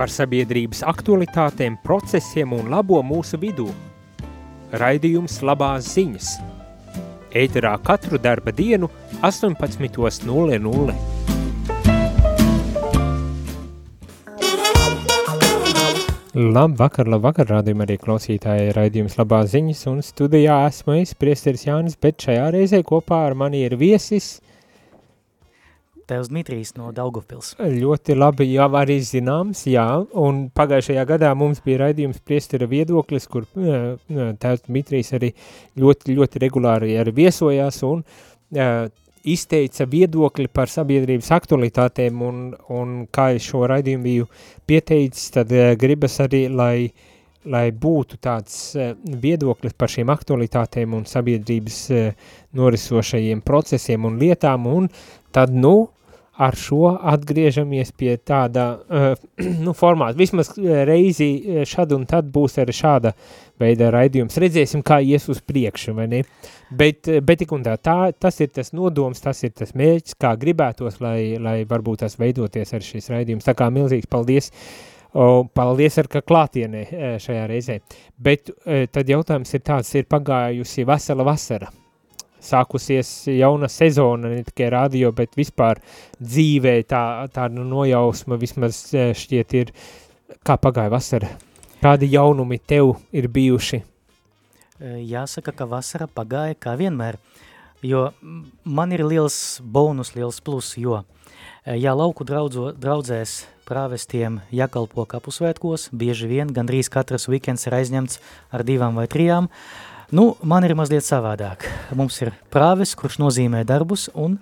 par sabiedrības aktualitātēm, procesiem un labo mūsu vidū. Raidījums labās ziņas. Ēterā katru darba dienu 18.00. Labvakar, labvakar, rādījumā arī klausītāji raidījums labās ziņas un studijā esmu es, priesteris Jānis, bet šajā reizē kopā ar mani ir viesis – Tevs Dmitrijs no Daugavpils. Ļoti labi, jau arī zināms, jā, un pagājušajā gadā mums bija raidījums priestera viedoklis, kur tevs Dmitrijs arī ļoti, ļoti regulāri arī viesojās un uh, izteica viedokli par sabiedrības aktualitātēm, un, un kā es šo raidījumu biju pieteicis, tad uh, gribas arī, lai, lai būtu tāds uh, viedoklis par šīm aktualitātēm un sabiedrības uh, norisošajiem procesiem un lietām, un tad, nu, ar šo atgriežamies pie tāda uh, nu, formāta. Vismaz eh, reizi eh, šad un tad būs arī šāda veida raidījums. Redzēsim, kā ies uz priekšu, vai ne? Bet, bet tik un tā, tā, tas ir tas nodoms, tas ir tas mērķis, kā gribētos, lai, lai varbūt tas veidoties ar šis raidījums. Tā kā milzīgs paldies, o, paldies ar ka klātienē šajā reizē. Bet tad jautājums ir tāds, ir pagājusi vesela vasara sākusies jauna sezona, ne tikai radio, bet vispār dzīvē tā, tāda nojausma vismaz eh, šķiet ir, kā pagāja vasara. Kādi jaunumi tev ir bijuši? Eh, jāsaka, ka vasara pagāja kā vienmēr, jo man ir liels bonus, liels plus, jo, eh, ja lauku draudzo, draudzēs prāvestiem jākalpo kapusvētkos, bieži vien gandrīz katras weekends ir aizņemts ar divām vai trijām, uh, Nu, man ir mazliet savādāk. Mums ir prāves, kurš nozīmē darbus, un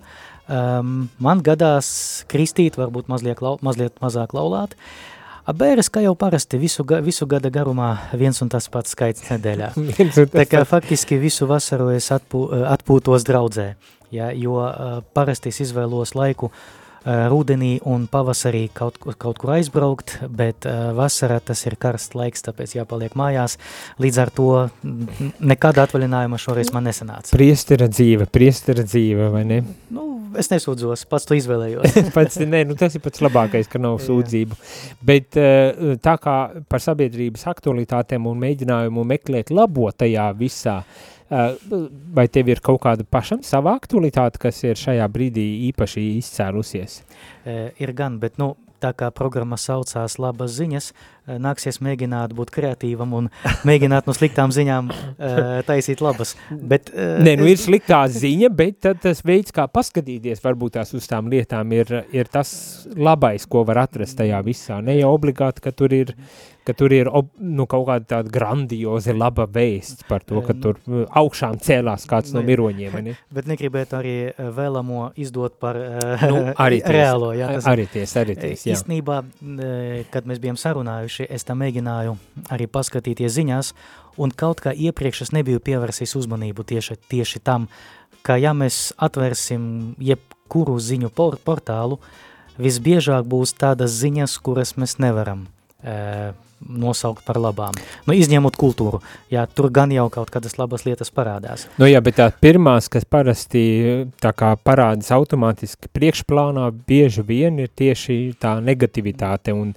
um, man gadās kristīt, varbūt mazliet, lau, mazliet mazāk laulāt. Bēres, kā jau parasti, visu, visu gada garumā viens un tas pats skaits nedēļā. Tā kā faktiski visu vasaru es atpū, atpūtos draudzē, ja, jo uh, parasti es izvēlos laiku uh, rudenī un pavasarī kaut, kaut kur aizbraukt, bet uh, vasarā tas ir karsts laiks, tāpēc jāpaliek mājās. Līdz ar to nekāda atvaļinājuma šoreiz man nesanāca. Priestera dzīve, priestera dzīve, vai ne? Nu, es nesūdzos, pats to izvēlējos. pats, nē, nu tas ir pats labākais, ka nav sūdzību. Bet uh, tā kā par sabiedrības aktualitātēm un mēģinājumu meklēt labo tajā visā, uh, Eh, vai tev ir kaut kāda pašam sava aktualitāte, kas ir šajā brīdī īpaši izcēlusies? Eh, ir gan, bet nu, tā kā programma saucās labas ziņas, eh, nāksies mēģināt būt kreatīvam un mēģināt no sliktām ziņām uh, taisīt labas. Bet, uh, Nē, nu ir sliktā ziņa, bet tad tas veids, kā paskatīties varbūt tās uz tām lietām, ir, ir tas labais, ko var atrast tajā visā. Ne jau obligāti, ka tur ir ka tur ir ob, nu, kaut kāda tāda grandioza laba vēsts par to, ka tur augšām cēlās kāds no miroņiem. Ne? Bet negribētu arī vēlamo izdot par nu, arī ties, reālo. Jā, tas, arī ties, arī ties, jā. Īstenībā, kad mēs bijām sarunājuši, es tam mēģināju arī paskatīties ziņās, un kaut kā iepriekš es nebiju pievērsījis uzmanību tieši, tieši tam, ka ja mēs atvērsim jebkuru ziņu por portālu, visbiežāk būs tādas ziņas, kuras mēs nevaram uh, nosaukt par labām. Nu, izņemot kultūru, jā, tur gan jau kaut kādas labas lietas parādās. Nu jā, bet tā pirmās, kas parasti tā kā parādas automātiski priekšplānā, bieži vien ir tieši tā negativitāte un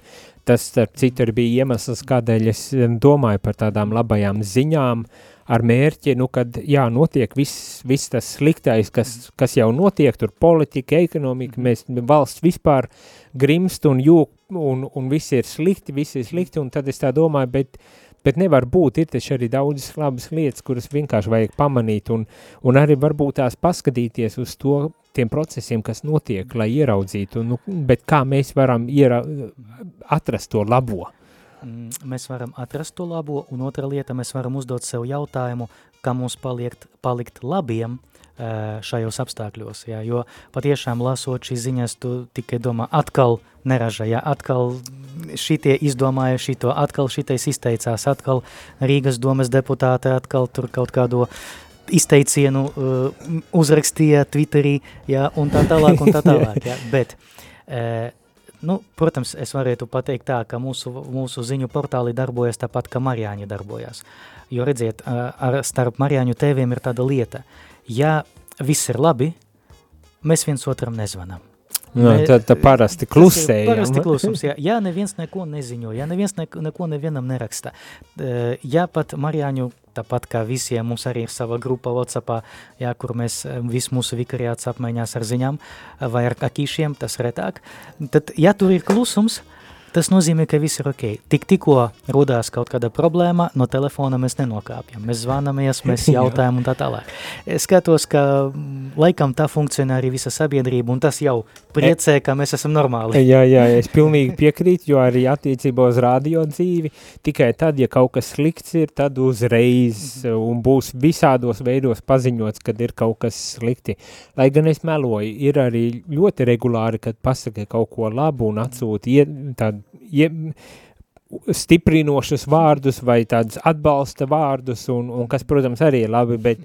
tas, starp citu, bija iemesls, kādēļ es domāju par tādām labajām ziņām, ar mērķi, nu, kad, jā, notiek viss, viss tas sliktais, kas, kas jau notiek, tur politika, ekonomika, mēs valsts vispār grimst un jūk un, un viss ir slikti, viss ir slikti, un tad es tā domāju, bet, bet nevar būt, ir taču arī daudzas labas lietas, kuras vienkārši vajag pamanīt, un, un arī varbūt tās paskatīties uz to, tiem procesiem, kas notiek, lai ieraudzītu, nu, bet kā mēs varam iera, atrast to labo? Mm, mēs varam atrast to labo, un otra lieta, mēs varam uzdot sev jautājumu, kā mums paliekt, palikt labiem, uh, šajos apstākļos, jā, jo patiešām lasot šīs ziņas, tu tikai domā, atkal neraža, jā, atkal šitie izdomāja šito, atkal šitais izteicās, atkal Rīgas domas deputāte, atkal tur kaut kādo izteicienu uh, uzrakstīja Twitterī, jā, un tā tālāk, un tā tālāk, jā, bet, uh, nu, protams, es varētu pateikt tā, ka mūsu, mūsu ziņu portāli darbojas tāpat, ka Marijāņi darbojas, jo redziet, ar, starp Marijāņu tēviem ir tāda lieta, ja viss ir labi, mēs viens otram nezvanām. Jā, Mē- tā, tā parasti klusējam. Parasti klusums, jā. Ja neviens neko neziņo, ja neviens neko, neko nevienam neraksta. Ja pat Marijāņu, tāpat kā visiem, mums arī ir sava grupa Whatsappā, jā, kur mēs eh, visu mūsu vikariāts apmaiņās ar ziņām vai ar akīšiem, tas retāk. Tad, ja tur ir klusums, tas nozīmē, ka viss ir ok. Tik tikko rodās kaut kāda problēma, no telefona mēs nenokāpjam. Mēs zvanamies, mēs jautājam un tā tālāk. Es skatos, ka mm, laikam tā funkcionē arī visa sabiedrība, un tas jau priecē, ka mēs esam normāli. Jā, jā, es pilnīgi piekrītu, jo arī attiecībā uz radio dzīvi, tikai tad, ja kaut kas slikts ir, tad uzreiz un būs visādos veidos paziņots, kad ir kaut kas slikti. Lai gan es meloju, ir arī ļoti regulāri, kad pasaka kaut ko labu un atsūta tādu, ie, stiprinošus vārdus vai tādus atbalsta vārdus, un, un kas, protams, arī ir labi, bet,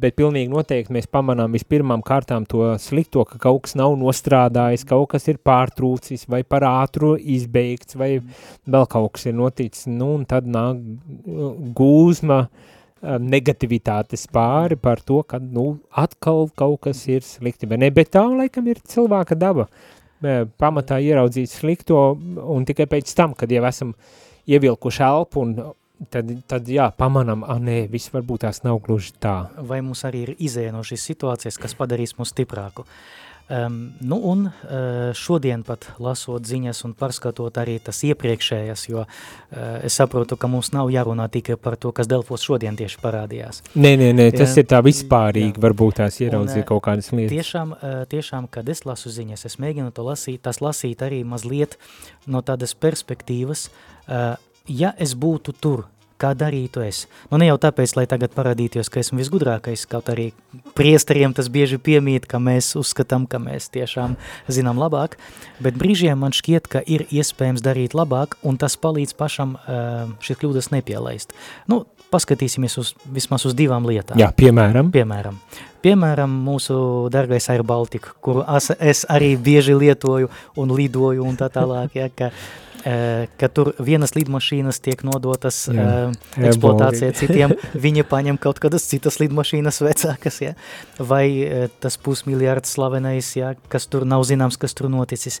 bet pilnīgi noteikti mēs pamanām vispirmām kārtām to slikto, ka kaut kas nav nostrādājis, kaut kas ir pārtrūcis vai par ātru izbeigts vai vēl kaut kas ir noticis, nu, un tad nāk uh, gūzma uh, negativitātes pāri par to, ka, nu, atkal kaut kas ir slikti, vai ne, bet tā, laikam, ir cilvēka daba, Mē, pamatā ieraudzīt slikto, un tikai pēc tam, kad jau esam ievilkuši elpu, un tad, tad jā, pamanam, ah, nē, viss varbūt tās nav gluži tā. vai mums arī ir izēja no šīs situācijas, kas padarīs mūs stiprāku. Um, nu un uh, šodien pat lasot ziņas un pārskatot arī tas iepriekšējas, jo uh, es saprotu, ka mums nav jārunā tikai par to, kas Delfos šodien tieši parādījās. Nē, nē, nē, tas ir tā vispārīgi, jā. varbūt tās Un, ieraudzīt eh, kaut kādas lietas. Tiešām, uh, tiešām, kad es lasu ziņas, es mēģinu to lasīt, tas lasīt arī mazliet no tādas perspektīvas, uh, ja es būtu tur, kā darītu es. Nu, ne jau tāpēc, lai tagad parādītos, ka esmu visgudrākais, kaut arī priesteriem tas bieži piemīt, ka mēs uzskatām, ka mēs tiešām zinām labāk, bet brīžiem man šķiet, ka ir iespējams darīt labāk, un tas palīdz pašam uh, šīs kļūdas nepielaist. Nu, paskatīsimies uz, vismaz uz divām lietām. Jā, piemēram. Piemēram, piemēram, mūsu dargais Air Baltica, kuru es, es arī bieži lietoju un lidoju un tā tālāk, ja, ka, ka tur vienas lidmašīnas tiek nodotas Jā, eksploatācijai citiem, viņi paņem kaut kādas citas lidmašīnas vecākas, ja, vai tas pusmiljards slavenais, ja, kas tur nav zināms, kas tur noticis.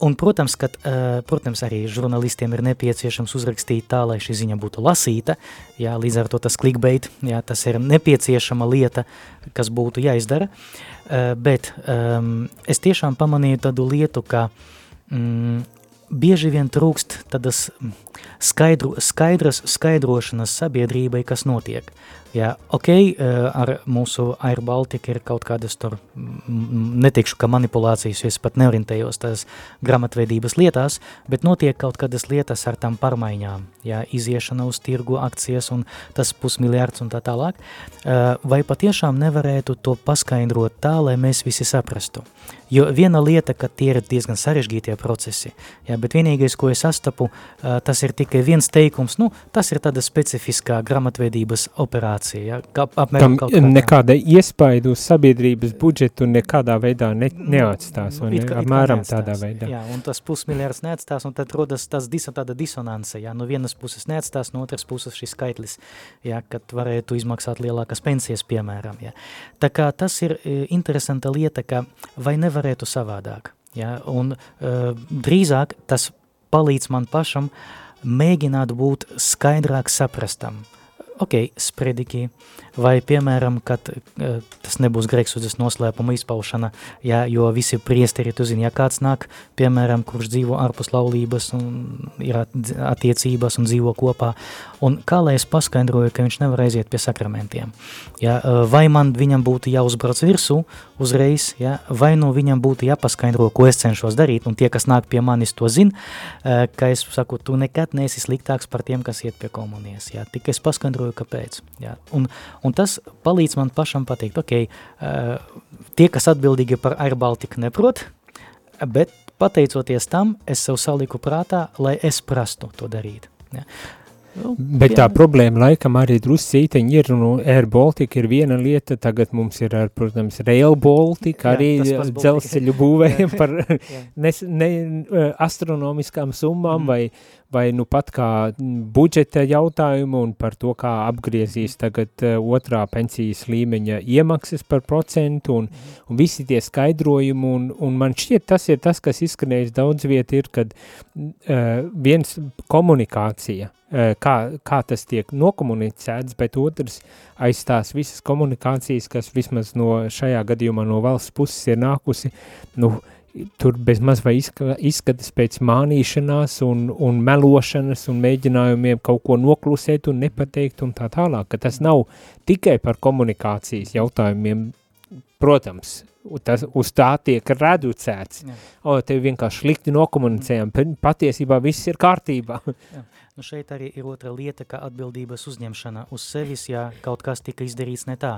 Un, protams, ka, eh, protams, arī žurnalistiem ir nepieciešams uzrakstīt tā, lai šī ziņa būtu lasīta, jā, līdz ar to tas clickbait, jā, tas ir nepieciešama lieta, kas būtu jāizdara, bet um, es tiešām pamanīju tādu lietu, ka mm, bieži vien trūkst tādas skaidru, skaidras skaidrošanas sabiedrībai, kas notiek. Jā, ok, eh, ar mūsu Air Baltica ir kaut kādas tur, netikšu, ka manipulācijas, es pat neorientējos tās grāmatvedības lietās, bet notiek kaut kādas lietas ar tām pārmaiņām, jā, iziešana uz tirgu, akcijas un tas pusmiljards un tā tālāk. Eh, Vai patiešām nevarētu to paskaidrot tā, lai mēs visi saprastu? Jo viena lieta, ka tie ir diezgan sarežģītie procesi, jā, bet vienīgais, ko es sastapu, eh, tas ir tikai viens teikums, nu, tas ir tāda specifiskā grāmatvedības operācija, jā, kā, apmēram Tam nekāda iespaidu uz sabiedrības budžetu nekādā veidā ne, neatstās, vai ne? it apmēram neatstās. tādā veidā. Jā, un tas pusmiljards neatstās, un tad rodas tas dis, tāda disonance, jā, no vienas puses neatstās, no otras puses šis skaitlis, jā, kad varētu izmaksāt lielākas pensijas, piemēram, jā. Tā kā tas ir e, interesanta lieta, ka vai nevarētu savādāk, jā, un uh, drīzāk tas palīdz man pašam mēģināt būt skaidrāk saprastam. Ok, sprediki, vai piemēram, kad uh, tas nebūs grēksūdzes noslēpuma izpaušana, jā, jo visi priesteri, tu zini, ja kāds nāk, piemēram, kurš dzīvo ārpus laulības un ir at- attiecības un dzīvo kopā, un kā lai es paskaidroju, ka viņš nevar aiziet pie sakramentiem, jā, uh, vai man viņam būtu jāuzbrauc virsū uzreiz, jā, vai nu viņam būtu jāpaskaidro, ko es cenšos darīt, un tie, kas nāk pie manis, to zina, uh, ka es saku, tu nekad neesi sliktāks par tiem, kas iet pie komunijas, jā, tikai es paskaidroju, kāpēc, jā, un, un tas palīdz man pašam pateikt, ok, uh, tie, kas atbildīgi par Air Baltica neprot, bet pateicoties tam, es sev saliku prātā, lai es prastu to darīt. Ja. Nu, Bet tā problēma laikam arī druscīteņi ir, nu, Air Baltica ir viena lieta, tagad mums ir, ar, protams, Rail Baltica, arī dzelzceļu būvējam par ne, ne, astronomiskām summām mm. vai, vai nu pat kā budžeta jautājumu un par to, kā apgriezīs tagad uh, otrā pensijas līmeņa iemaksas par procentu un, un visi tie skaidrojumi un, un man šķiet tas ir tas, kas izskanējis daudz viet ir, kad uh, viens komunikācija, Eh, kā, kā tas tiek nokomunicēts, bet otrs aizstās visas komunikācijas, kas vismaz no šajā gadījumā no valsts puses ir nākusi, nu, tur bez maz vai izskatas pēc mānīšanās un, un melošanas un mēģinājumiem kaut ko noklusēt un nepateikt un tā tālāk, ka tas nav tikai par komunikācijas jautājumiem, protams, tas, uz tā tiek reducēts. Jā. O, tev vienkārši slikti nokomunicējam, patiesībā viss ir kārtībā. Jā. Nu šeit arī ir otra lieta, ka atbildības uzņemšana uz sevis, ja kaut kas tika izdarīts ne tā.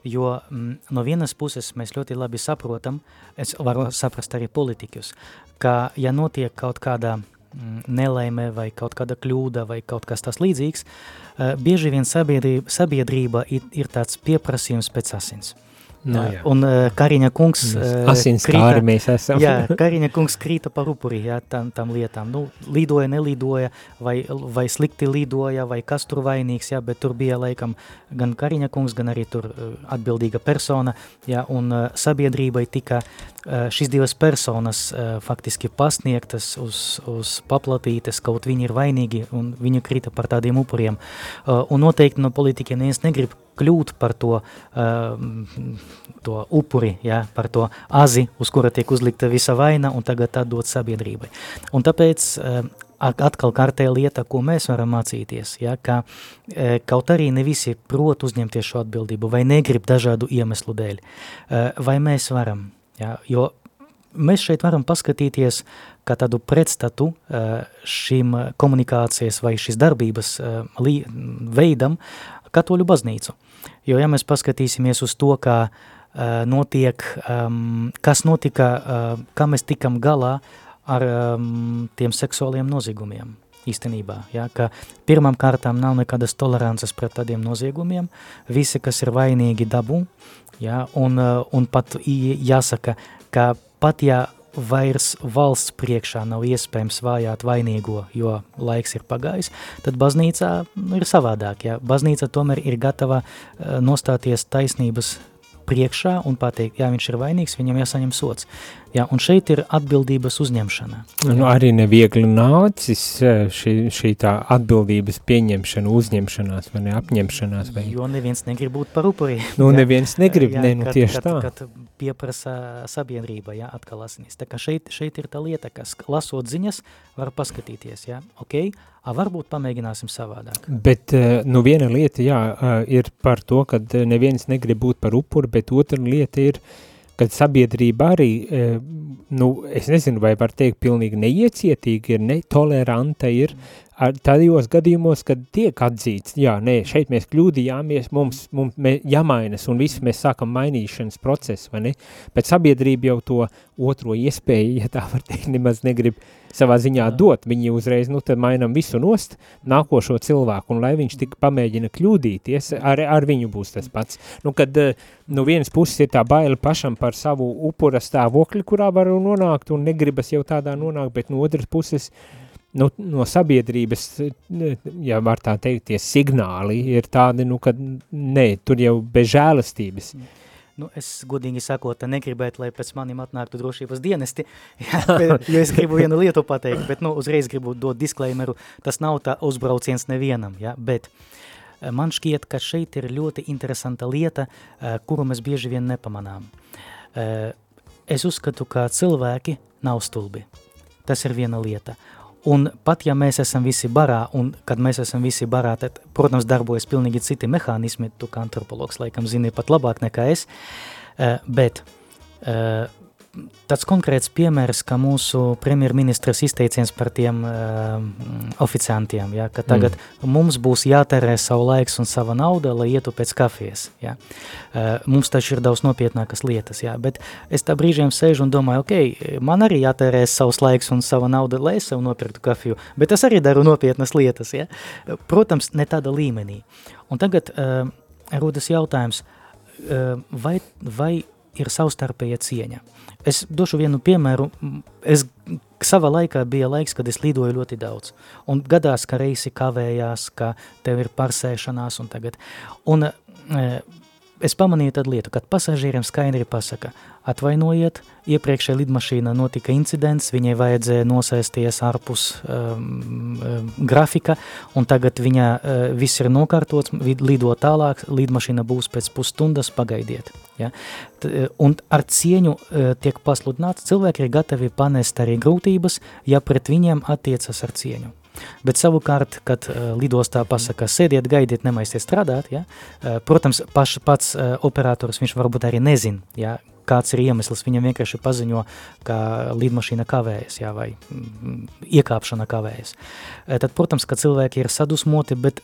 Jo mm, no vienas puses mēs ļoti labi saprotam, es varu saprast arī politikus, ka ja notiek kaut kādā mm, nelaime vai kaut kāda kļūda vai kaut kas tas līdzīgs, uh, bieži vien sabiedrība, sabiedrība ir, ir tāds pieprasījums pēc asins. No, nu, jā. un uh, Kariņa kungs uh, krīta, mēs esam. jā, Kariņa kungs krīta par upuri jā, tam, tam lietām. Nu, lidoja, nelidoja, vai, vai slikti lidoja, vai kas tur vainīgs, jā, bet tur bija laikam gan Kariņa kungs, gan arī tur uh, atbildīga persona, jā, un uh, sabiedrībai tika uh, šīs divas personas uh, faktiski pasniegtas uz, uz paplatītes, kaut viņi ir vainīgi, un viņi krita par tādiem upuriem. Uh, un noteikti no politikiem neviens negrib kļūt par to, to upuri, ja, par to azi, uz kura tiek uzlikta visa vaina un tagad atdot sabiedrībai. Un tāpēc atkal kārtē lieta, ko mēs varam mācīties, ja, ka uh, kaut arī ne visi prot uzņemties šo atbildību vai negrib dažādu iemeslu dēļ, uh, vai mēs varam, ja, jo mēs šeit varam paskatīties kā tādu pretstatu šīm komunikācijas vai šīs darbības veidam katoļu baznīcu. Jo, ja mēs paskatīsimies uz to, kā notiek, kas notika, kā mēs tikam galā ar tiem seksuāliem noziegumiem īstenībā, ja, ka pirmām kārtām nav nekādas tolerances pret tādiem noziegumiem, visi, kas ir vainīgi dabū, ja, un, uh, un pat jāsaka, ka pat ja vairs valsts priekšā nav iespējams vājāt vainīgo, jo laiks ir pagājis, tad baznīcā ir savādāk. Ja? Baznīca tomēr ir gatava eh, nostāties taisnības priekšā un pateikt, jā, viņš ir vainīgs, viņam jāsaņem sots. Jā, un šeit ir atbildības uzņemšana. Nu, arī neviegli nācis eh, šī, šī tā atbildības pieņemšana, uzņemšanās vai apņemšanās. Vai... Jo neviens negrib būt par upuri. Nu, jā. neviens negrib, jā, ne, nu kad, tieši kad, tā. Kad pieprasa sabiedrība, jā, atkal asinīs. Tā kā šeit, šeit ir tā lieta, kas lasot ziņas var paskatīties, jā, ok, a, varbūt pamēģināsim savādāk. Bet, eh, nu, viena lieta, jā, eh, ir par to, kad neviens negrib būt par upuri, bet otra lieta ir, uh, kad sabiedrība arī, e, nu, es nezinu, vai var teikt, pilnīgi neiecietīga ir, netoleranta ir, ar tādījos gadījumos, kad tiek atzīts, jā, nē, šeit mēs kļūdījāmies, mums, mums mē, jāmainas, un viss mēs sākam mainīšanas procesu, vai ne? Bet sabiedrība jau to otro iespēju, ja tā var teikt, nemaz negrib savā ziņā dot, viņi uzreiz, nu, tad mainam visu nost nākošo cilvēku, un lai viņš tik pamēģina kļūdīties, ar, ar viņu būs tas pats. Nu, kad, nu, vienas puses ir tā baila pašam par savu upura stāvokli, kurā var nonākt, un negribas jau tādā nonākt, bet no otras puses, nu, no sabiedrības, ja var tā teikt, tie signāli ir tādi, nu, ka nē, tur jau bez žēlastības. Mm Nu, es godīgi sakot, negribētu, lai pēc manim atnāktu drošības dienesti, jo es gribu vienu lietu pateikt, bet nu, uzreiz gribu dot disklaimeru, tas nav tā uzbrauciens nevienam, jā, bet eh, man šķiet, ka šeit ir ļoti interesanta lieta, eh, kuru mēs bieži vien nepamanām. Eh, es uzskatu, ka cilvēki nav stulbi. Tas ir viena lieta. Un pat ja mēs esam visi barā, un kad mēs esam visi barā, tad, protams, darbojas pilnīgi citi mehānismi, tu kā antropologs laikam zini pat labāk nekā es, uh, bet uh, tāds konkrēts piemērs, kā mūsu premjerministras izteiciens par tiem uh, oficiantiem, ja, ka tagad mm. mums būs jāterē savu laiks un sava nauda, lai ietu pēc kafijas. Ja. Uh, mums taču ir daudz nopietnākas lietas, ja, bet es tā brīžiem sēžu un domāju, ok, man arī jāterē savs laiks un sava nauda, lai es sev nopirktu kafiju, bet es arī daru nopietnas lietas, ja. Protams, ne tāda līmenī. Un tagad uh, rodas jautājums, uh, vai, vai ir savstarpēja cieņa? Es došu vienu piemēru. Es savā laikā bija laiks, kad es lidoju ļoti daudz. Un gadās, ka reisi kavējās, ka tev ir parsēšanās un tagad. Un e, es pamanīju tādu lietu, kad pasažieriem skaidri pasaka, atvainojiet, iepriekšējā lidmašīnā notika incidents, viņai vajadzēja nosēsties ārpus um, grafika, un tagad viņa uh, viss ir nokārtots, lido tālāk, lidmašīna būs pēc pusstundas, pagaidiet. Ja? T, uh, un ar cieņu uh, tiek pasludināts, cilvēki ir gatavi panest arī grūtības, ja pret viņiem attiecas ar cieņu. Bet savukārt, kad uh, lidostā pasaka, sēdiet, gaidiet, nemaisiet strādāt, ja? uh, protams, paš, pats uh, operators, viņš varbūt arī nezin, ja? kāds ir iemesls. Viņam vienkārši paziņo, ka lidmašīna kavējas, jā, vai mm, iekāpšana kavējas. Tad, protams, ka cilvēki ir sadusmoti, bet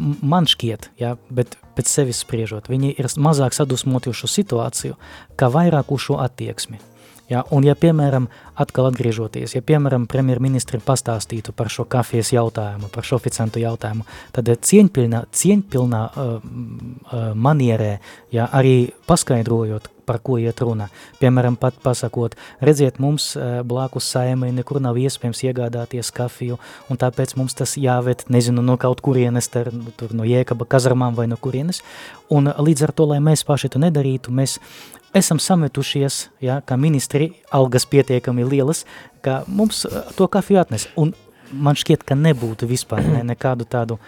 man šķiet, jā, bet pēc sevis spriežot, viņi ir mazāk sadusmoti uz šo situāciju, kā vairāk uz šo attieksmi. Ja, un ja, piemēram, atkal atgriežoties, ja, piemēram, premjerministri pastāstītu par šo kafijas jautājumu, par šo oficiantu jautājumu, tad cieņpilnā, cieņpilnā uh, uh, manierē, ja, arī paskaidrojot, par ko iet runa. Piemēram, pat pasakot, redziet, mums blakus saimai nekur nav iespējams iegādāties kafiju, un tāpēc mums tas jāved, nezinu, no kaut kurienes, ter, tur no Jēkaba kazarmām vai no kurienes, un līdz ar to, lai mēs paši to nedarītu, mēs esam sametušies, ja, kā ministri, algas pietiekami lielas, ka mums uh, to kafiju atnes. Un man šķiet, ka nebūtu vispār ne, nekādu tādu...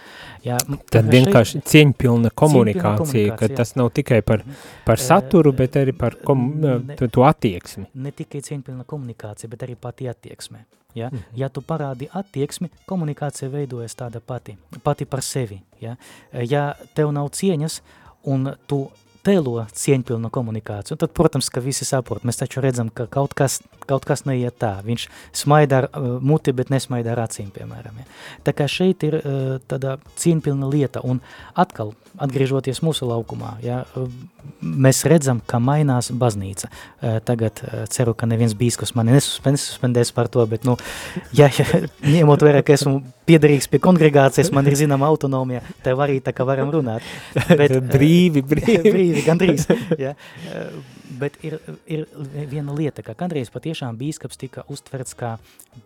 Jā, Tad vienkārši šeit, cieņpilna komunikācija, komunikācija, ka jā. tas nav tikai par, par saturu, bet arī par kom, ne, to attieksmi. Ne tikai cieņpilna komunikācija, bet arī pati attieksme. Ja? Mm ja tu parādi attieksmi, komunikācija veidojas tāda pati, pati par sevi. Ja, ja tev nav cieņas un tu tēlo cieņpilnu komunikāciju. Un tad, protams, ka visi saprot, mēs taču redzam, ka kaut kas, kaut kas neiet tā. Viņš smaida ar uh, muti, bet nesmaida ar acīm, piemēram. Ja. Tā kā šeit ir uh, tāda cieņpilna lieta, un atkal, atgriežoties mūsu laukumā, ja, uh, mēs redzam, ka mainās baznīca. Uh, tagad uh, ceru, ka neviens bīskus mani nesuspendēs par to, bet, nu, ja, ja ņemot vērā, ka esmu piederīgs pie kongregācijas, man ir zināma autonomija, tev arī tā kā varam runāt. Bet, brīvi, brīvi. brīvi, gandrīz. ja. Bet ir, ir viena lieta, ka kādreiz patiešām bīskaps tika uztverts kā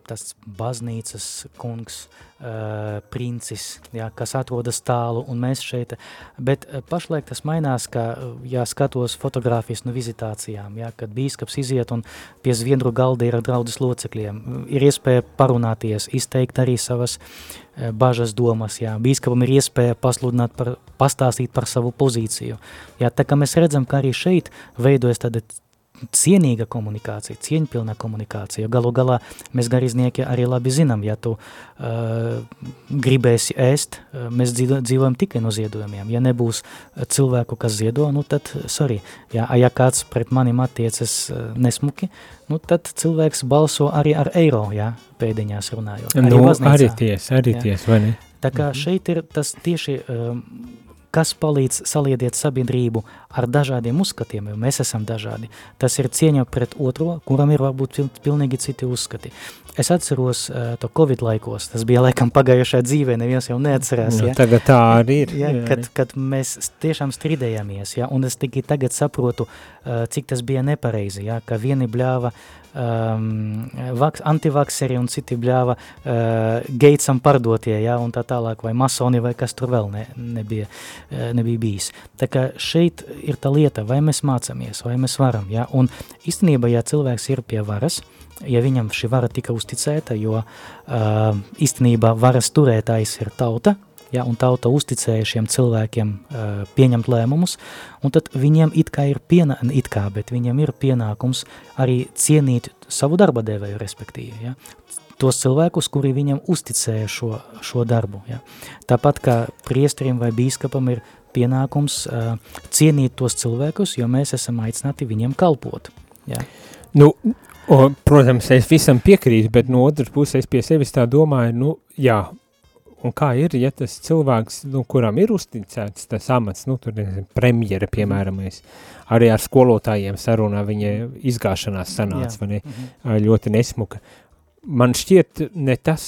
tas baznīcas kungs, uh, princis, jā, kas atrodas tālu, un mēs šeit, bet pašlaik tas mainās, ka, jā, skatos fotogrāfijas no vizitācijām, jā, kad bīskaps iziet un pie zviedru galda ir ar draudzes locekļiem, ir iespēja parunāties, izteikt arī savas bažas domas, jā, bīskapam ir iespēja pasludināt par, pastāstīt par savu pozīciju, jā, tā kā mēs redzam, ka arī šeit veidojas tāda cienīga komunikācija, cieņpilna komunikācija. Galu galā mēs garīdznieki arī labi zinām, ja tu uh, gribēsi ēst, uh, mēs dzīvojam tikai no ziedojumiem. Ja nebūs cilvēku, kas ziedo, nu tad, sorry, ja, ja kāds pret manim attiecas nesmuki, nu tad cilvēks balso arī ar eiro, ja, pēdiņās runājot. Arī nu, baznīcā. arī ties, arī ja. ties, vai ne? Tā kā mhm. šeit ir tas tieši um, kas palīdz saliediet sabiedrību ar dažādiem uzskatiem, jo mēs esam dažādi. Tas ir cieņa pret otro, kuram ir varbūt pilnīgi citi uzskati. Es atceros uh, to Covid laikos, tas bija laikam pagājušajā dzīvē, neviens jau neatcerās. Nu, ja? Tagad tā arī ir. Ja, kad, kad mēs tiešām strīdējāmies, ja? un es tikai tagad saprotu, uh, cik tas bija nepareizi, ja? ka vieni bļāva um, vaks, antivakseri un citi bļāva uh, Geitsam pardotie, ja, un tā tālāk, vai masoni, vai kas tur vēl ne, nebija, nebija bijis. Tā kā šeit ir tā lieta, vai mēs mācamies, vai mēs varam, ja, un īstenībā, ja cilvēks ir pie varas, ja viņam šī vara tika uzticēta, jo uh, īstenībā varas turētājs ir tauta, ja, un tauta uzticēja šiem cilvēkiem uh, pieņemt lēmumus, un tad viņiem it kā ir piena, it kā, bet viņiem ir pienākums arī cienīt savu darba devēju, respektīvi, ja, tos cilvēkus, kuri viņam uzticēja šo, šo darbu. Ja. Tāpat kā priesterim vai bīskapam ir pienākums uh, cienīt tos cilvēkus, jo mēs esam aicināti viņiem kalpot. Ja. Nu, o, protams, es visam piekrītu, bet no otras puses es pie sevis tā domāju, nu, jā, un kā ir, ja tas cilvēks, nu, kuram ir uzticēts tas amats, nu, tur, nezinu, premjera, piemēram, es arī ar skolotājiem sarunā viņa izgāšanās sanāca, vai ne, Mhm. ļoti nesmuka. Man šķiet ne tas,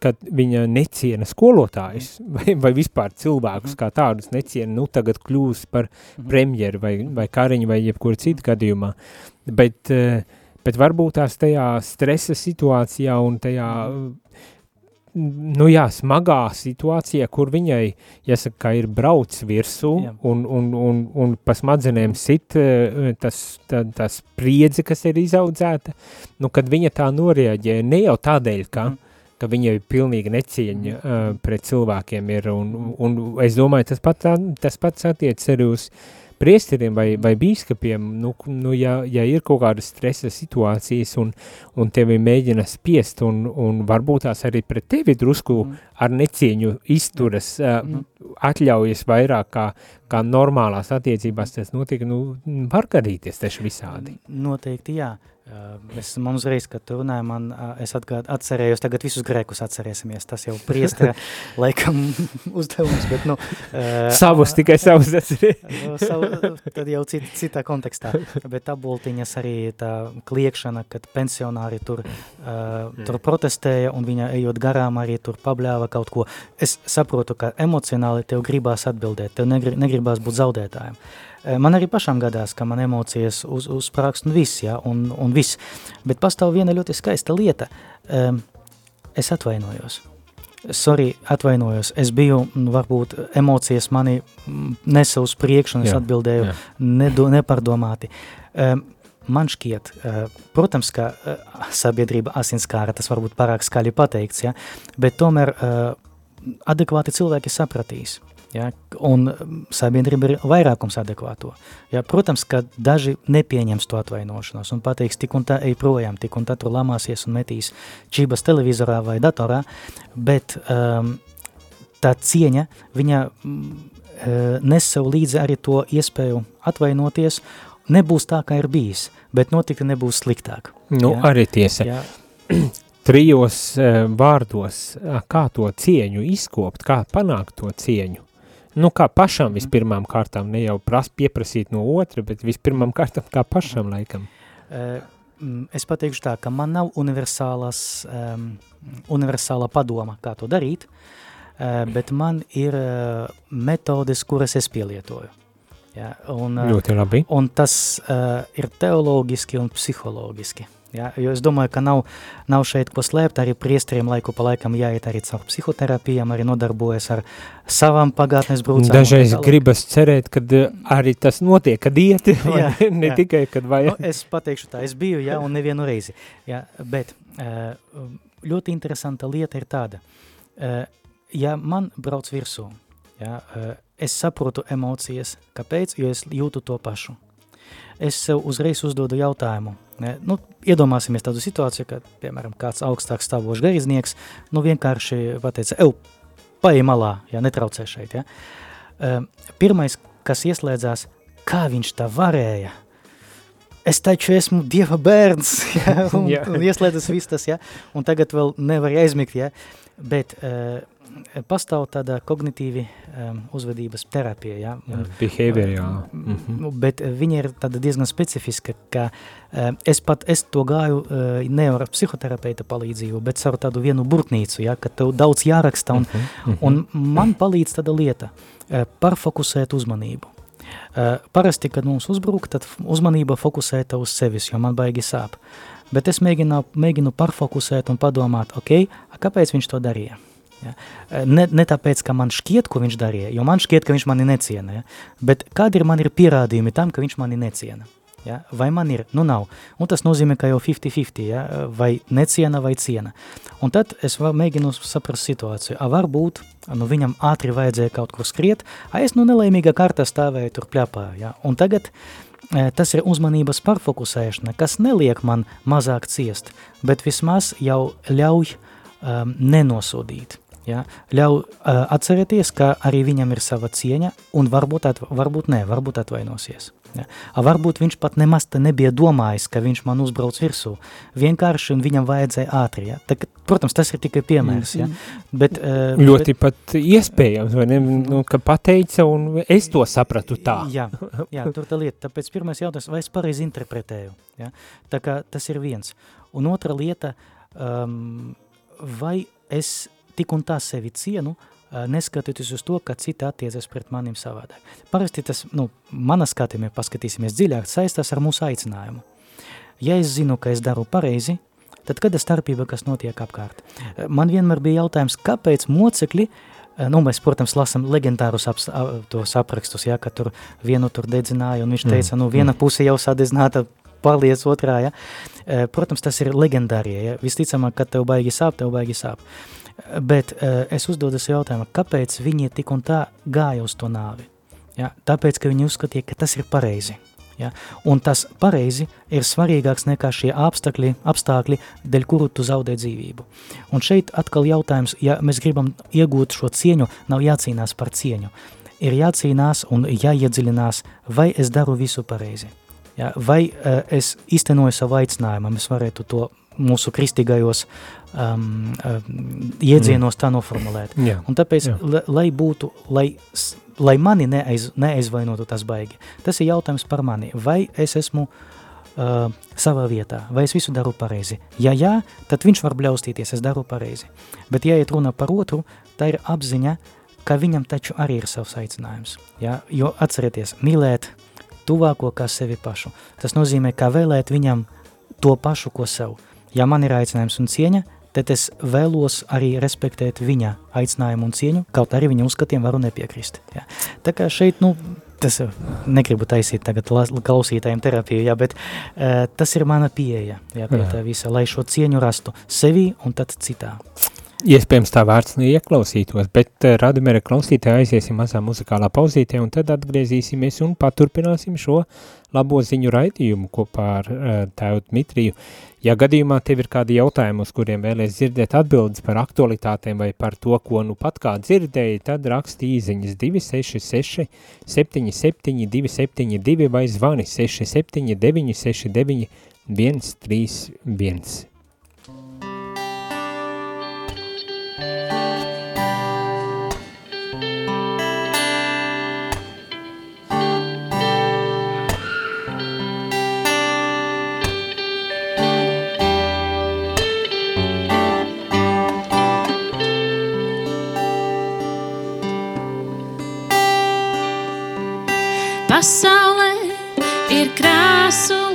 ka viņa neciena skolotājus, vai, vai vispār cilvēkus kā tādus neciena, nu, tagad kļūs par Mhm. premjeru vai, vai kariņu vai jebkuru citu gadījumā, bet, eh, bet varbūt tās tajā stresa situācijā un tajā, nu jā, smagā situācijā, kur viņai, jāsaka, ka ir brauc virsū Jā. un, un, un, un pa smadzenēm sit eh, tas, tā, tā spriedze, kas ir izaudzēta, nu, kad viņa tā norieģē, ne jau tādēļ, ka, Mhm. Ka viņai pilnīgi necieņa uh, pret cilvēkiem ir, un, un es domāju, tas, pat, tas pats attiec arī uz priesteriem vai, vai bīskapiem, nu, nu ja, ja ir kaut kādas stresa situācijas un, un tevi mēģina spiest un, un varbūt tās arī pret tevi drusku Mhm. ar necieņu izturas, uh, Mhm. atļaujas vairāk kā, kā normālās attiecībās tas notiek, nu, var gadīties taču visādi. Noteikti jā. Es, man uzreiz, kad tu runāji, man, es atgād, atcerējos, tagad visus grēkus atcerēsimies, tas jau priestera laikam uzdevums, bet, nu... Uh, Savus, tikai savus atceries. Nu, savu, tad jau cit, citā kontekstā, bet apboltiņas arī tā kliekšana, kad pensionāri tur, uh, tur protestēja un viņa ejot garām arī tur pabļāva kaut ko. Es saprotu, ka emocionāli tev gribās atbildēt, tev negri, negribās būt zaudētājiem. Uh, Man arī pašam gadās, ka man emocijas uz, uzsprākst un viss, ja, un, un viss. Bet pastāv viena ļoti skaista lieta. Es atvainojos. Sorry, atvainojos. Es biju, mm, varbūt, emocijas mani mm, nesa uz priekšu, un es Jā, atbildēju jā. nedo, nepārdomāti. Um, man šķiet, uh, protams, ka uh, sabiedrība asinskāra, tas varbūt pārāk skaļi pateikts, ja, bet tomēr adekvāti cilvēki sapratīs. Ja, un mm, sabiedrība ir vairākums adekvāto. Ja, protams, ka daži nepieņems to atvainošanos un pateiks, tik un tā ej projām, tik un tā tur lamāsies un metīs čības televizorā vai datorā, bet um, tā cieņa, viņa mm, eh, nes sev līdzi arī to iespēju atvainoties, nebūs tā, kā ir bijis, bet notikti nebūs sliktāk. Nu, Jā. arī tiesa. Ja, Trijos uh, vārdos, ā, kā to cieņu izkopt, kā panākt to cieņu. Nu, kā pašam vispirmām kārtām, ne jau pras, pieprasīt no otra, bet vispirmām kārtām kā pašam laikam. Eh, es pateikšu tā, ka man nav universālas, um, universāla padoma, kā to darīt, uh, bet man ir uh, metodes, kuras es pielietoju. Ja, un, Ļoti labi. un tas uh, ir teoloģiski un psiholoģiski. Ja, jo es domāju, ka nav, nav šeit ko slēpt, arī priesteriem laiku pa laikam jāiet arī caur psihoterapijām, arī nodarbojas ar savām pagātnes brūcām. Dažreiz gribas cerēt, kad uh, arī tas notiek, kad iet, Jā, ne, ne jā. tikai, kad vajag. Nu, es pateikšu tā, es biju, ja, un nevienu reizi. Ja, bet uh, ļoti interesanta lieta ir tāda, uh, ja man brauc virsū, ja, uh, es saprotu emocijas, kāpēc, jo es jūtu to pašu. Es sev uzreiz uzdodu jautājumu, nu, iedomāsimies tādu situāciju, ka, piemēram, kāds augstāk stāvošs gariznieks, nu, vienkārši pateica, ev, paej malā, ja netraucē šeit, ja. Uh, pirmais, kas ieslēdzās, kā viņš tā varēja, es taču esmu Dieva bērns, ja, un, un ieslēdzas viss tas, ja, un tagad vēl nevar aizmigt, ja, bet uh, pastāv tāda kognitīvi um, uzvedības terapija, ja, un, Behaviorāli. Mhm. Nu, bet eh, viņa ir tāda diezgan specifiska, ka uh, es pat es to gāju uh, ne ar psihoterapeita palīdzību, bet ar tādu vienu burtnīcu, ja, ka tev daudz jāraksta, un, Mhm. un man palīdz tāda lieta uh, parfokusēt uzmanību. Uh, parasti, kad mums uzbruk, tad uzmanība fokusēta uz sevis, jo man baigi sāp. Bet es mēģinu, mēģinu parfokusēt un padomāt, ok, a kāpēc viņš to darīja? Ja? Eh, Ne, ne tāpēc, ka man šķiet, ko viņš darīja, jo man šķiet, ka viņš mani neciena, ja? bet kādi ir man ir pierādījumi tam, ka viņš mani neciena? Ja? Vai man ir? Nu nav. Un tas nozīmē, ka jau 50-50, ja? vai neciena vai ciena. Un tad es mēģinu saprast situāciju. A varbūt nu, viņam ātri vajadzēja kaut kur skriet, a es nu nelaimīgā kārtā stāvēju tur pļapā. Ja? Un tagad eh, tas ir uzmanības pārfokusēšana, kas neliek man mazāk ciest, bet vismaz jau ļauj um, nenosodīt. Ja? Ļauj uh, atcerēties, ka arī viņam ir sava cieņa, un varbūt, atva varbūt ne, varbūt atvainosies. Ja. Varbūt viņš pat nemaz te nebija domājis, ka viņš man uzbrauc virsū. Vienkārši viņam vajadzēja ātri. Ja. Tā, protams, tas ir tikai piemērs. Ja. Bet, uh, Ļoti bet, pat iespējams, vai ne? Nu, ka pateica un es to sapratu tā. Jā, jā tur tā lieta. Tāpēc pirmais jautājums, vai es pareizi interpretēju? Ja. Tā kā tas ir viens. Un otra lieta, um, vai es tik un tā sevi cienu, neskatoties uz to, ka citi attiecas pret manim savādāk. Parasti tas, nu, mana skatījumā, paskatīsimies dziļāk, saistās ar mūsu aicinājumu. Ja es zinu, ka es daru pareizi, tad kāda starpība, kas notiek apkārt? Man vienmēr bija jautājums, kāpēc mocekļi, nu, mēs, protams, lasam legendārus ap, tos aprakstus, ja, ka tur vienu tur dedzināja, un viņš mm. teica, nu, viena mm. puse jau sadedzināta, paliec otrā, ja. Protams, tas ir legendārie, ja. Visticamāk, kad tev baigi sāp, tev baigi sāp. Uh, Bet uh, es uzdodu sev jautājumu, kāpēc viņi tik un tā gāja uz to nāvi? Ja? Tāpēc, ka viņi uzskatīja, ka tas ir pareizi. Ja? Un tas pareizi ir svarīgāks nekā šie apstākļi, apstākļi, dēļ kuru tu zaudē dzīvību. Un šeit atkal jautājums, ja mēs gribam iegūt šo cieņu, nav jācīnās par cieņu. Ir jācīnās un jāiedziļinās, vai es daru visu pareizi. Ja? Vai uh, es iztenoju savu aicinājumu, mēs varētu to mūsu kristīgajos um, um, iedzienos tā noformulēt. Jā. Un tāpēc, jā. lai būtu, lai, lai mani neaiz, neaizvainotu tas baigi, tas ir jautājums par mani. Vai es esmu uh, savā vietā, vai es visu daru pareizi? Ja jā, tad viņš var bļaustīties, es daru pareizi. Bet ja iet runa par otru, tā ir apziņa, ka viņam taču arī ir savs aicinājums. Ja? Jo atcerieties, mīlēt tuvāko kā sevi pašu. Tas nozīmē, kā vēlēt viņam to pašu, ko sev. Ja man ir aicinājums un cieņa, tad es vēlos arī respektēt viņa aicinājumu un cieņu, kaut arī viņa uzskatiem varu nepiekrist. Ja. Tā kā šeit, nu, tas negribu taisīt tagad klausītājiem terapiju, ja, bet uh, tas ir mana pieeja, ja, pie tā visa, lai šo cieņu rastu sevi un tad citā. Iespējams tā vārds neieklausītos, bet uh, Radimera klausītāji aiziesim mazā muzikālā pauzītē un tad atgriezīsimies un paturpināsim šo labo ziņu raidījumu kopā ar uh, tēvu Dmitriju. Ja gadījumā tev ir kādi jautājumi, uz kuriem vēlies dzirdēt atbildes par aktualitātēm vai par to, ko nu pat kā dzirdēji, tad raksti īziņas 266 77 272 vai zvani 679 69 131. coração.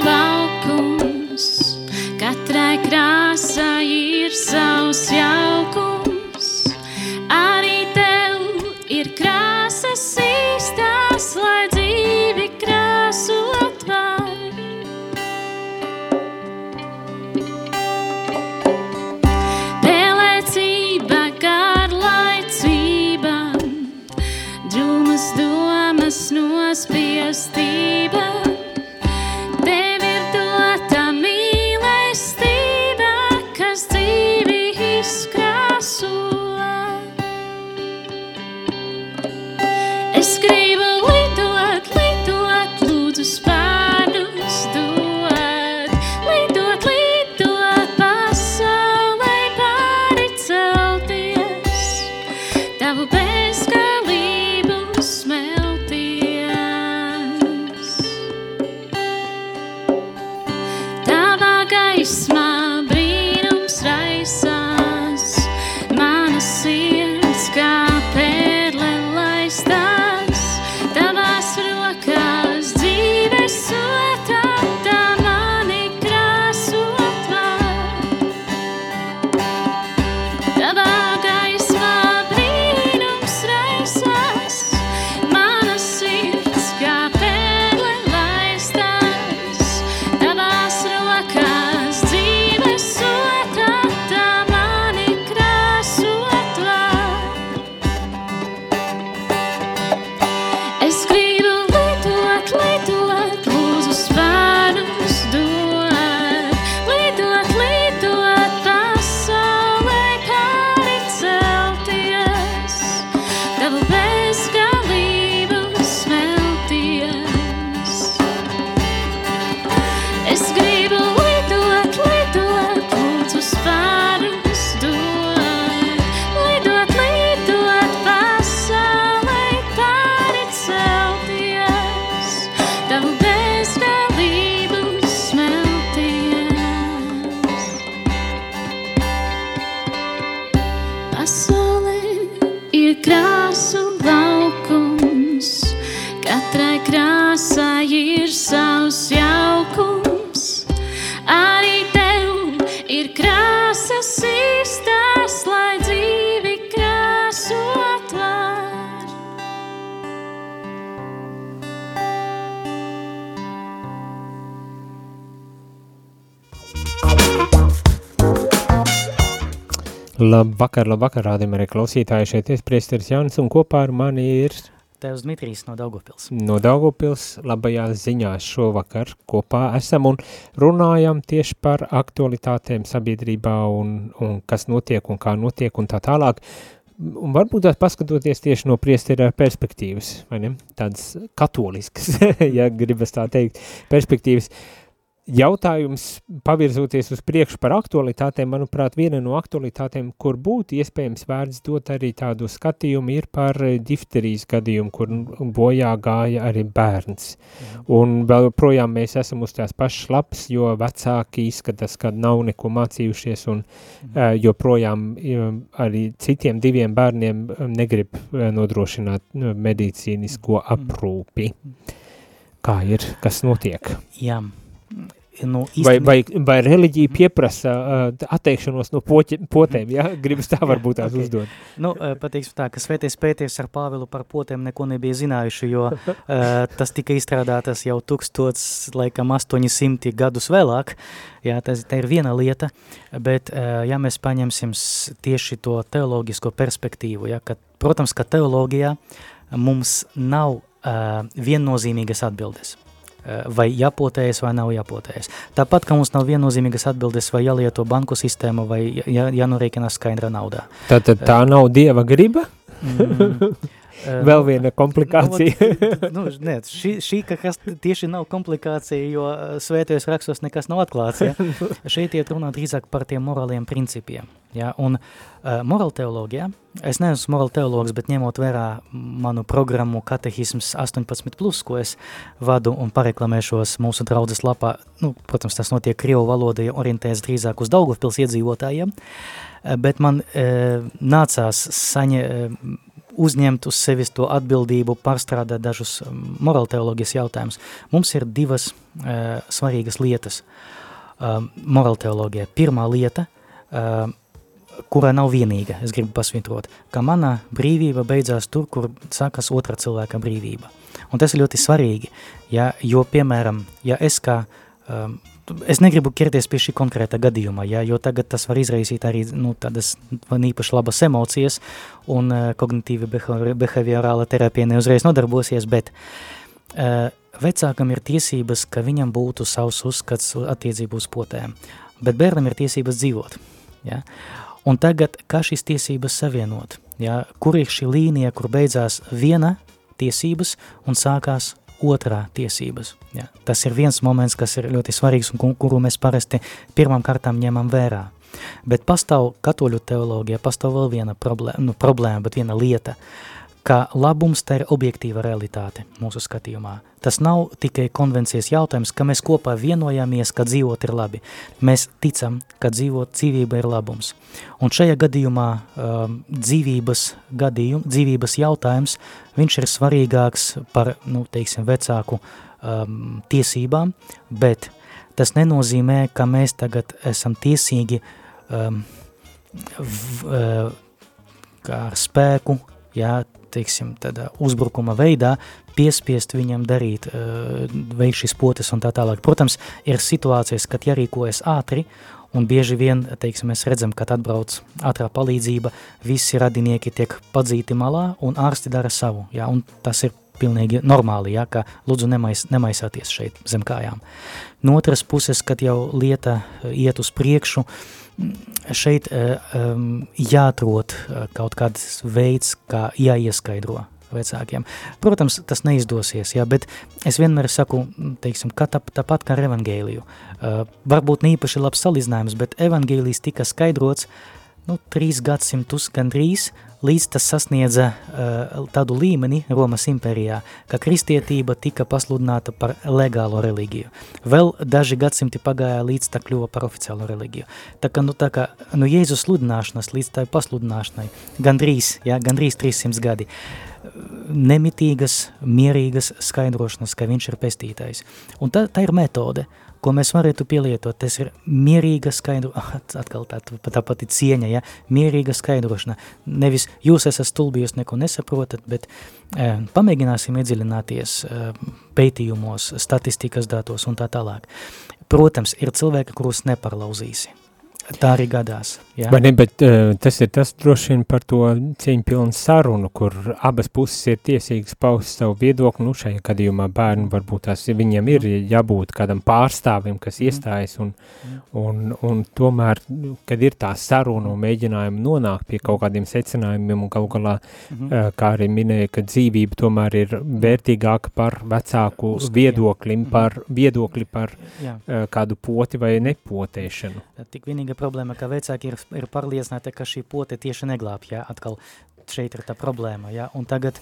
Labvakar, labvakar, rādījumā arī klausītāji šeit ir priesteris Jānis un kopā ar mani ir Tevs Dmitrijs no Daugavpils. No Daugavpils labajās ziņās šovakar kopā esam un runājam tieši par aktualitātēm sabiedrībā un, un kas notiek un kā notiek un tā tālāk. Un varbūt tās paskatoties tieši no priestera perspektīvas, vai ne? Tādas katoliskas, ja gribas tā teikt, perspektīvas. Uh, jautājums pavirzoties uz priekšu par aktualitātēm, manuprāt, viena no aktualitātēm, kur būtu iespējams vērts dot arī tādu skatījumu, ir par difterijas gadījumu, kur bojā gāja arī bērns. Un vēl projām mēs esam uz tās pašas lapas, jo vecāki izskatās, ka nav neko mācījušies un uh, joprojām arī citiem diviem bērniem negrib nodrošināt medicīnisko aprūpi. Kā ir, kas notiek? Jā. Nu, vai, vai, vai reliģija pieprasa uh, atteikšanos no poķi, potēm, ja? Gribas tā varbūt tās okay. uzdot. Nu, pateikšu tā, ka svēties pēties ar Pāvilu par potēm neko nebija zinājuši, jo uh, tas tika izstrādātas jau tūkstots, laikam, 800 gadus vēlāk. Jā, tas tā ir viena lieta, bet uh, ja mēs paņemsim tieši to teoloģisko perspektīvu, ja, ka, protams, ka teoloģijā mums nav uh, viennozīmīgas atbildes. Eh, vai jāpotējas vai nav jāpotējas. Tāpat, ka mums nav viennozīmīgas atbildes, vai jālieto banku sistēma vai jā, jānorēķina skaidra naudā. Tātad tā nav dieva griba? Mm, Vēl viena komplikācija. nu, nē, šī, šī kas tieši nav komplikācija, jo svētajos rakstos nekas nav atklāts. Ja? Šeit iet runā drīzāk par tiem morāliem principiem. Ja? Un uh, morāla teoloģija, es neesmu morāla teologs, bet ņemot vērā manu programmu Katehisms 18+, plus, ko es vadu un pareklamēšos mūsu draudzes lapā, nu, protams, tas notiek Krievu valoda, orientējas drīzāk uz Daugavpils iedzīvotājiem, bet man e, nācās saņa, e, uzņemt uz sevis to atbildību, pārstrādāt dažus um, morāla teoloģijas jautājumus. Mums ir divas uh, svarīgas lietas uh, morāla teoloģijā. Pirmā lieta, uh, kurā nav vienīga, es gribu pasvītrot, ka mana brīvība beidzās tur, kur sākas otra cilvēka brīvība. Un tas ir ļoti svarīgi, ja, jo, piemēram, ja es kā um, es negribu ķerties pie šī konkrēta gadījuma, ja, jo tagad tas var izraisīt arī nu, tādas īpaši labas emocijas, un uh, kognitīva behaviorāla terapija neuzreiz nodarbosies, bet uh, vecākam ir tiesības, ka viņam būtu savs uzskats attiecību uz potēm, bet bērnam ir tiesības dzīvot. Ja? Un tagad, kā šīs tiesības savienot? Ja? Kur ir šī līnija, kur beidzās viena tiesības un sākās otrā tiesības. Ja. Tas ir viens moments, kas ir ļoti svarīgs un kuru mēs parasti pirmām kārtām ņemam vērā. Bet pastāv katoļu teoloģija, pastāv vēl viena problēma, nu, problēma bet viena lieta – ka labums tā ir objektīva realitāte mūsu skatījumā. Tas nav tikai konvencijas jautājums, ka mēs kopā vienojamies, ka dzīvot ir labi. Mēs ticam, ka dzīvot dzīvība ir labums. Un šajā gadījumā um, dzīvības, gadījum, dzīvības jautājums, viņš ir svarīgāks par, nu, teiksim, vecāku um, tiesībām, bet tas nenozīmē, ka mēs tagad esam tiesīgi um, v, uh, kā ar spēku, jā, teiksim, tādā uzbrukuma veidā piespiest viņam darīt, uh, veikt šīs potes un tā tālāk. Protams, ir situācijas, kad jārīkojas ātri, un bieži vien, teiksim, mēs redzam, kad atbrauc ātrā palīdzība, visi radinieki tiek padzīti malā, un ārsti dara savu, jā, un tas ir pilnīgi normāli, ja, ka lūdzu nemais, nemaisāties šeit zem kājām. No otras puses, kad jau lieta iet uz priekšu, uh, šeit um, jāatrod eh, kaut kāds veids, kā jāieskaidro vecākiem. Protams, tas neizdosies, jā, bet es vienmēr saku, teiksim, ka tā, tāpat kā ar evangēliju. Uh, varbūt neīpaši labs salīdzinājums, bet evangēlijs tika skaidrots nu, trīs gadsimtus gandrīz, līdz tas sasniedza uh, tādu līmeni Romas impērijā, ka kristietība tika pasludināta par legālo reliģiju. Vēl daži gadsimti pagāja, līdz tā kļuva par oficiālo reliģiju. Tā kā, nu, tā kā nu, Jēzus sludināšanas līdz tai pasludināšanai, gandrīz, ja, gandrīz 300 gadi, nemitīgas, mierīgas skaidrošanas, ka viņš ir pestītais. Un tā, tā ir metode, uh, ko mēs varētu pielietot, tas ir mierīga skaidro, atkal tā, tā pati cieņa, ja, mierīga skaidrošana. Nevis jūs esat stulbi, jūs neko nesaprotat, bet e, pamēģināsim iedziļināties e, pētījumos, statistikas datos un tā tālāk. Protams, ir cilvēki, kurus neparlauzīsi. Tā arī gadās. Jā. Vai ne, bet uh, tas ir tas droši vien par to cieņpilnu sarunu, kur abas puses ir tiesīgas paust savu viedokli, nu šajā gadījumā bērnu varbūt tās viņiem ir jābūt kādam pārstāvim, kas mm. iestājas un, un, un tomēr, kad ir tā saruna un mēģinājumi nonākt pie kaut kādiem secinājumiem un galu galā, mm uh, kā arī minēja, ka dzīvība tomēr ir vērtīgāka par vecāku viedoklim, mhm. par viedokli par uh, kādu poti vai nepotēšanu. Tik vienīga problēma, ka vecāki ir ir pārliecināti, ka šī pote tieši neglāb, jā, atkal šeit ir tā problēma, jā, un tagad,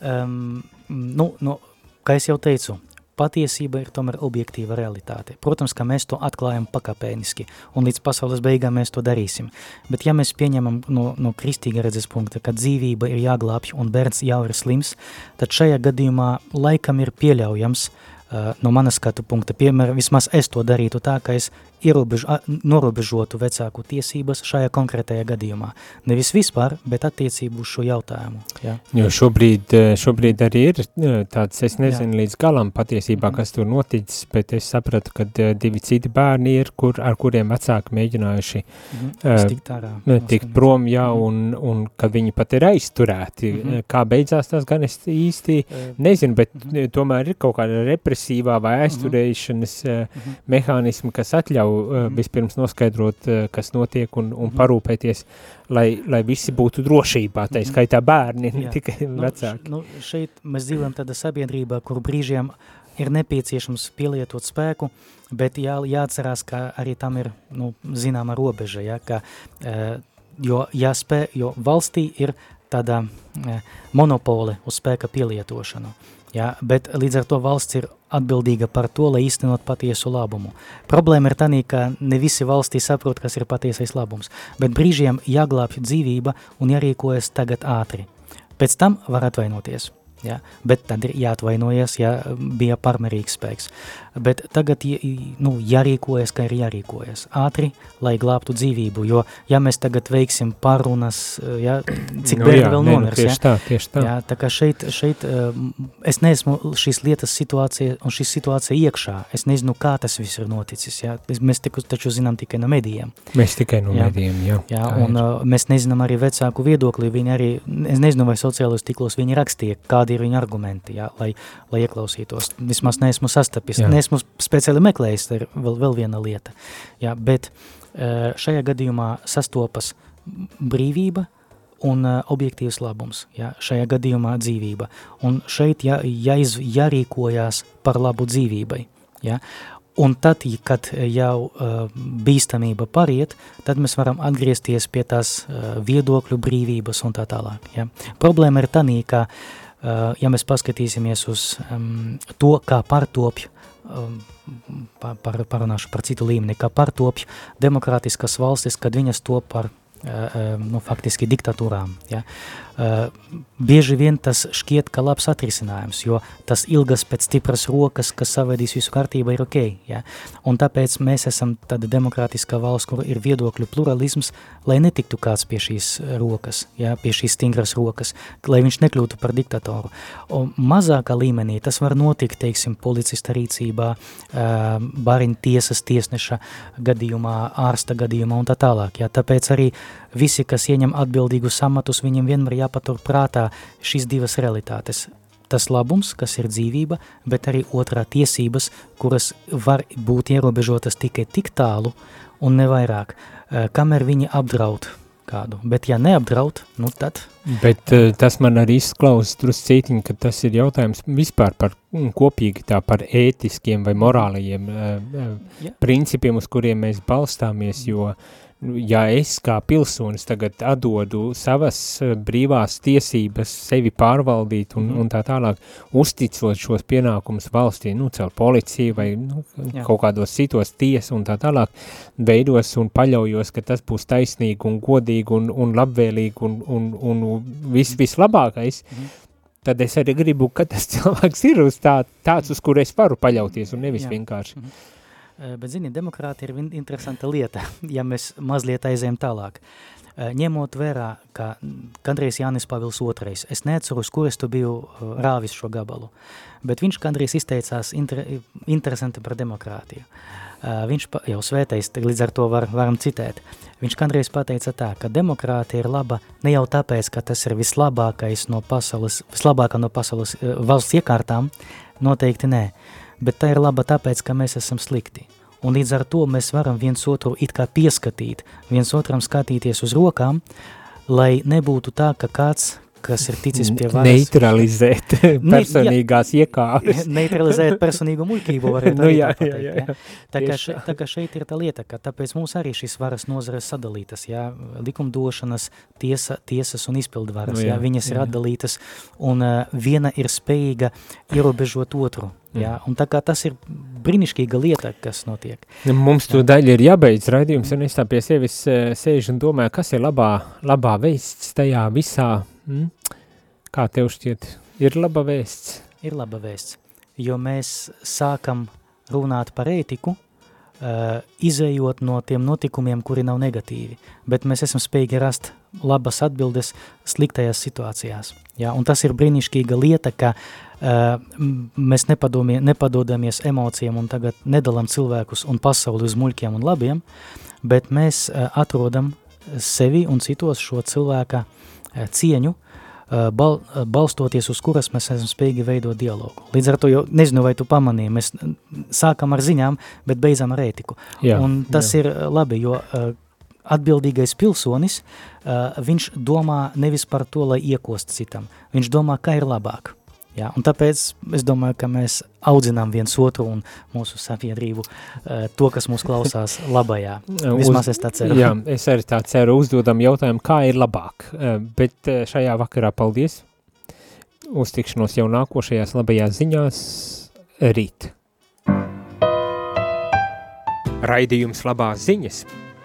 um, nu, nu, kā es jau teicu, patiesība ir tomēr objektīva realitāte. Protams, ka mēs to atklājam pakāpeniski, un līdz pasaules beigām mēs to darīsim. Bet ja mēs pieņemam no, no kristīga redzes punkta, ka dzīvība ir jāglābj un bērns jau ir slims, tad šajā gadījumā laikam ir pieļaujams uh, no manas skatu punkta, piemēram, vismaz es to darītu tā, ka es ierobež, norobežotu vecāku tiesības šajā konkrētajā gadījumā. Nevis vispār, bet attiecību uz šo jautājumu. Jā. Jo šobrīd, eh, šobrīd arī ir eh, tāds, es nezinu jā. līdz galam patiesībā, mm. kas tur noticis, bet es sapratu, ka eh, divi citi bērni ir, kur, ar kuriem vecāki mēģinājuši mm. uh, tikt, ārā, tikt prom, jā, mm. un, un ka viņi pat ir aizturēti. Mm -hmm. Kā beidzās tas gan es īsti nezinu, bet mm -hmm. tomēr ir kaut kāda represīvā vai aizturēšanas mm -hmm. mehānismi, kas atļauj jau uh, vispirms noskaidrot, uh, kas notiek un, un mhm. parūpēties, lai, lai visi būtu drošībā, tā mhm. skaitā bērni, ne tikai nu, vecāki. Nu, šeit mēs dzīvojam tādā sabiedrībā, kur brīžiem ir nepieciešams pielietot spēku, bet jā, jāatcerās, ka arī tam ir, nu, zināma robeža, ja, ka, jo, jāspē, jo valstī ir tāda monopole uz spēka pielietošanu. Ja, bet līdz ar to valsts ir atbildīga par to, lai īstenot patiesu labumu. Problēma ir tā, ka ne visi valstī saprot, kas ir patiesais labums, bet brīžiem jāglābj dzīvība un jārīkojas tagad ātri. Pēc tam var atvainoties. Ja? Bet tad ir jāatvainojas, ja bija pārmērīgs spēks. Bet tagad nu, jārīkojas, ka ir jārīkojas ātri, lai glābtu dzīvību, jo ja mēs tagad veiksim pārunas, ja, cik nu, bērni vēl nu, nomirs. Tieši ja? tā, tieši tā. Ja, tā kā šeit, šeit es neesmu šīs lietas situācija un šī situācija iekšā. Es nezinu, kā tas viss ir noticis. Ja? Mēs tiku, taču zinām tikai no medijiem. Mēs tikai no ja? medijiem, jā. Ja, un uh, mēs nezinām arī vecāku viedokli. Viņi arī, es nezinu, vai sociālos tiklos viņi rakstīja, kādi ir viņa argumenti, ja? lai, lai ieklausītos. Vismaz neesmu sastapis. Jā. Nes esmu speciāli meklējis, ir vēl, vēl viena lieta. Jā, bet eh, šajā gadījumā sastopas brīvība un uh, objektīvs labums, ja, šajā gadījumā dzīvība. Un šeit jā, jāiz, jārīkojās par labu dzīvībai. Ja. Un tad, kad jau uh, bīstamība pariet, tad mēs varam atgriezties pie tās uh, viedokļu brīvības un tā tālāk. Ja. Problēma ir tā, ka, uh, ja mēs paskatīsimies uz um, to, kā partopju Um, par, parunāšu par citu līmeni, kā partopju demokrātiskas valstis, kad viņas to par nu, faktiski diktatūrām. Ja? Uh, bieži vien tas šķiet, ka labs atrisinājums, jo tas ilgas pēc stipras rokas, kas savedīs visu kārtību, ir ok. Ja? Un tāpēc mēs esam tāda demokrātiskā valsts, kur ir viedokļu pluralisms, lai netiktu kāds pie šīs rokas, ja? pie šīs stingras rokas, lai viņš nekļūtu par diktatoru. Un mazākā līmenī tas var notikt, teiksim, policista rīcībā, uh, bariņu tiesas tiesneša gadījumā, ārsta gadījumā un tā tālāk. Ja? Tāpēc arī visi, kas ieņem atbildīgus amatus, viņiem vienmēr jāpatur prātā šīs divas realitātes. Tas labums, kas ir dzīvība, bet arī otrā tiesības, kuras var būt ierobežotas tikai tik tālu un nevairāk, eh, kamēr viņi apdraud kādu. Bet ja neapdraud, nu tad... Bet uh, tas man arī izklausas druscītiņ, ka tas ir jautājums vispār par mm, kopīgi tā par ētiskiem vai morālajiem uh, uh, principiem, uz kuriem mēs balstāmies, jo uh, ja es kā pilsonis tagad atdodu savas eh, brīvās tiesības sevi pārvaldīt un, mm. un tā tālāk, uzticot šos pienākumus valstī, nu, caur policiju vai nu, kaut kādos citos tiesu un tā tālāk, veidos un paļaujos, ka tas būs taisnīgi un godīgi un, un labvēlīgi un, un, un vis, vislabākais, mm. tad es arī gribu, ka tas cilvēks ir uz tā, tāds, uz kur es varu paļauties un nevis Jā. vienkārši. Mm. Eh, bet, zini, demokrāti ir interesanta lieta, ja mēs mazliet aizējam tālāk. Eh, ņemot vērā, ka kādreiz Jānis Pavils II, es neatceros, kur es tu biju eh, rāvis šo gabalu, bet viņš kādreiz izteicās inter, interesanti par demokrātiju. viņš jau svētais, līdz ar to var, varam citēt. Viņš kādreiz pateica tā, ka demokrātija ir laba ne jau tāpēc, ka tas ir vislabākais no pasaules, vislabākā no pasaules valsts iekārtām, noteikti nē, bet tā ir laba tāpēc, ka mēs esam slikti. Un līdz ar to mēs varam viens otru it kā pieskatīt, viens otram skatīties uz rokām, lai nebūtu tā, ka kāds, kas ir ticis pie varas. Neutralizēt personīgās ne, iekāves. Neutralizēt personīgu muļķību varētu nu, jā, pateikt, jā, jā. Ja? Tā, kā še, tā kā šeit ir tā lieta, ka tāpēc mums arī šīs varas nozares sadalītas, jā, likumdošanas, tiesa, tiesas un izpildvaras, nu, jā, jā, viņas jā. ir atdalītas, un uh, viena ir spējīga ierobežot otru, Jā, un tā kā tas ir brīnišķīga lieta, kas notiek. Mums to daļa ir jābeidz raidījums, un es tā pie sevis sēžu un domāju, kas ir labā, labā veists tajā visā Mm? Kā tev šķiet, ir laba vēsts? Ir laba vēsts, jo mēs sākam runāt par ētiku, uh, izējot no tiem notikumiem, kuri nav negatīvi, bet mēs esam spējīgi rast labas atbildes sliktajās situācijās. Ja? Un tas ir brīnišķīga lieta, ka uh, mēs nepadodamies emocijām un tagad nedalam cilvēkus un pasauli uz muļkiem un labiem, bet mēs uh, atrodam sevi un citos šo cilvēka Eh, cieņu, bal, balstoties uz kuras mēs esam spējīgi veidot dialogu. Līdz ar to, jau nezinu, vai tu pamanīji, mēs sākam ar ziņām, bet beidzam ar ētiku. Jā, Un tas jā. ir labi, jo atbildīgais pilsonis, viņš domā nevis par to, lai iekost citam, viņš domā, kā ir labāk. Ja, un tāpēc es domāju, ka mēs audzinām viens otru un mūsu sabiedrību uh, to, kas mūs klausās labajā. Vismaz es tā ceru. Jā, es arī tā ceru uzdodam jautājumu, kā ir labāk. Uh, bet uh, šajā vakarā paldies. Uztikšanos jau nākošajās labajās ziņās rīt. Raidījums labās ziņas